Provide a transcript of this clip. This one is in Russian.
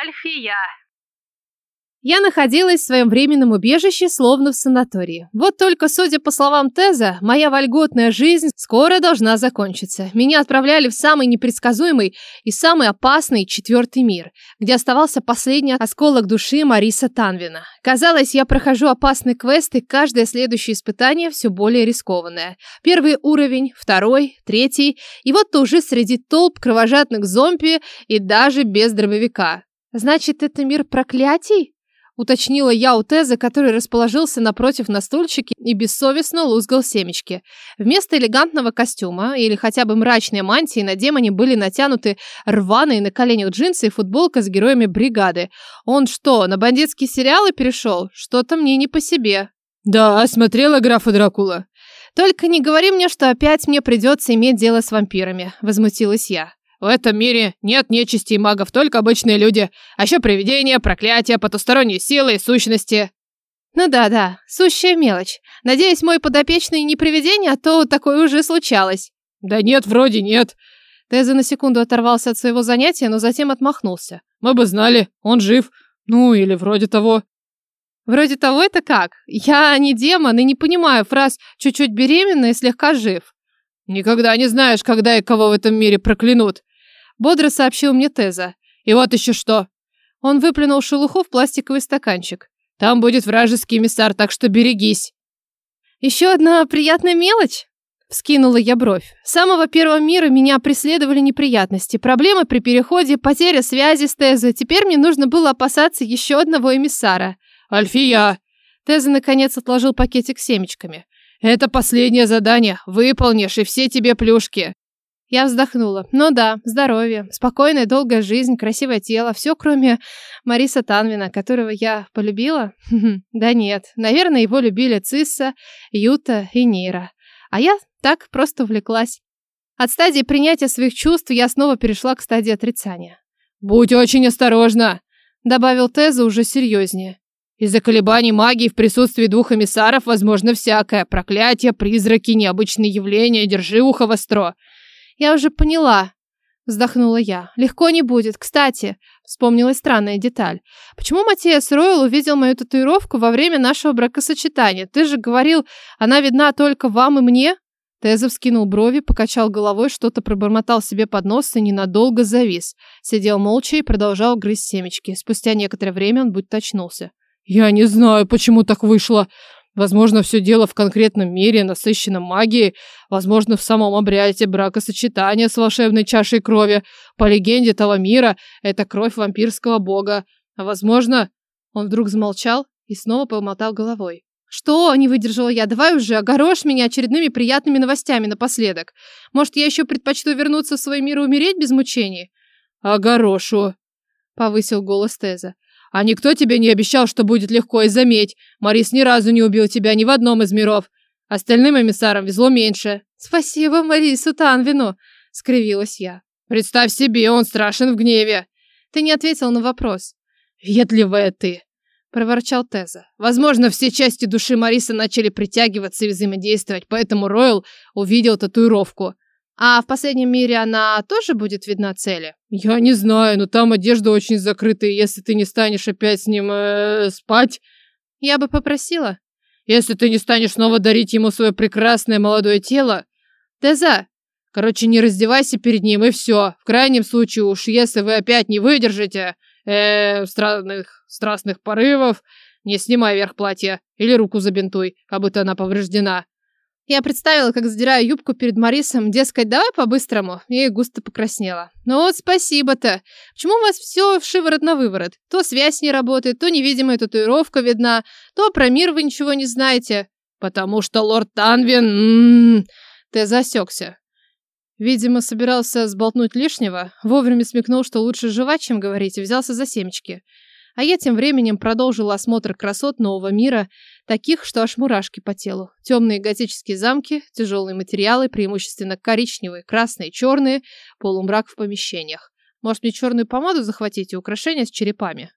Альфия. Я находилась в своем временном убежище, словно в санатории. Вот только, судя по словам Теза, моя вольготная жизнь скоро должна закончиться. Меня отправляли в самый непредсказуемый и самый опасный четвертый мир, где оставался последний осколок души Мариса Танвина. Казалось, я прохожу опасный квест, и каждое следующее испытание все более рискованное. Первый уровень, второй, третий, и вот ты уже среди толп кровожадных зомби и даже без дробовика. Значит, это мир проклятий? Уточнила я у Теза, который расположился напротив на стульчике и бессовестно лузгал семечки. Вместо элегантного костюма или хотя бы мрачной мантии на демоне были натянуты рваные на коленях джинсы и футболка с героями бригады. Он что, на бандитские сериалы перешел? Что-то мне не по себе. Да, смотрела графа Дракула. Только не говори мне, что опять мне придется иметь дело с вампирами, возмутилась я. В этом мире нет нечисти и магов, только обычные люди. А еще привидения, проклятия, потусторонние силы и сущности. Ну да-да, сущая мелочь. Надеюсь, мой подопечный не привидение, а то такое уже случалось. Да нет, вроде нет. Теза на секунду оторвался от своего занятия, но затем отмахнулся. Мы бы знали, он жив. Ну, или вроде того. Вроде того это как? Я не демон и не понимаю фраз «чуть-чуть беременна и слегка жив». Никогда не знаешь, когда и кого в этом мире проклянут. Бодро сообщил мне Теза. И вот еще что. Он выплюнул шелуху в пластиковый стаканчик. Там будет вражеский эмиссар, так что берегись. Еще одна приятная мелочь? Вскинула я бровь. С самого первого мира меня преследовали неприятности, проблемы при переходе, потеря связи с Тезой. Теперь мне нужно было опасаться еще одного эмиссара. Альфия! Теза наконец отложил пакетик с семечками. Это последнее задание. Выполнишь, и все тебе плюшки. Я вздохнула. Ну да, здоровье, спокойная долгая жизнь, красивое тело, все кроме Мариса Танвина, которого я полюбила? Да нет, наверное, его любили Цисса, Юта и Нейра. А я так просто увлеклась. От стадии принятия своих чувств я снова перешла к стадии отрицания. «Будь очень осторожна!» добавил Теза уже серьезнее. Из-за колебаний магии в присутствии двух эмиссаров возможно всякое. Проклятие, призраки, необычные явления. Держи ухо востро. Я уже поняла. Вздохнула я. Легко не будет. Кстати, вспомнилась странная деталь. Почему Матиас Ройл увидел мою татуировку во время нашего бракосочетания? Ты же говорил, она видна только вам и мне? Тезов скинул брови, покачал головой, что-то пробормотал себе под нос и ненадолго завис. Сидел молча и продолжал грызть семечки. Спустя некоторое время он будто очнулся. «Я не знаю, почему так вышло. Возможно, все дело в конкретном мире, насыщенном магией, возможно, в самом обряде бракосочетания с волшебной чашей крови. По легенде того мира, это кровь вампирского бога. А возможно... Он вдруг замолчал и снова помотал головой. «Что?» – не выдержала я. «Давай уже, огорошь меня очередными приятными новостями напоследок. Может, я еще предпочту вернуться в свой мир и умереть без мучений?» «Огорошу!» – повысил голос Теза. А никто тебе не обещал, что будет легко, и заметь, Марис ни разу не убил тебя ни в одном из миров. Остальным эмиссарам везло меньше. Спасибо Марису Танвину, скривилась я. Представь себе, он страшен в гневе. Ты не ответил на вопрос. Ведливая ты, проворчал Теза. Возможно, все части души Мариса начали притягиваться и взаимодействовать, поэтому Ройл увидел татуировку. А в последнем мире она тоже будет видна цели? Я не знаю, но там одежда очень закрытая, если ты не станешь опять с ним э, спать. Я бы попросила. Если ты не станешь снова дарить ему свое прекрасное молодое тело. Теза, короче, не раздевайся перед ним и все. В крайнем случае уж, если вы опять не выдержите э, странных, страстных порывов, не снимай верх платья или руку забинтуй, как будто она повреждена. Я представила, как задираю юбку перед Марисом, дескать, давай по-быстрому, и густо покраснела. Ну вот спасибо-то. Почему у вас все в шиворот на выворот? То связь не работает, то невидимая татуировка видна, то про мир вы ничего не знаете. Потому что лорд Танвин... М -м, ты засекся. Видимо, собирался сболтнуть лишнего, вовремя смекнул, что лучше жевать, чем говорить, и взялся за семечки. А я тем временем продолжила осмотр красот нового мира, таких, что аж мурашки по телу. Темные готические замки, тяжелые материалы, преимущественно коричневые, красные, черные, полумрак в помещениях. Может, мне черную помаду захватить и украшения с черепами?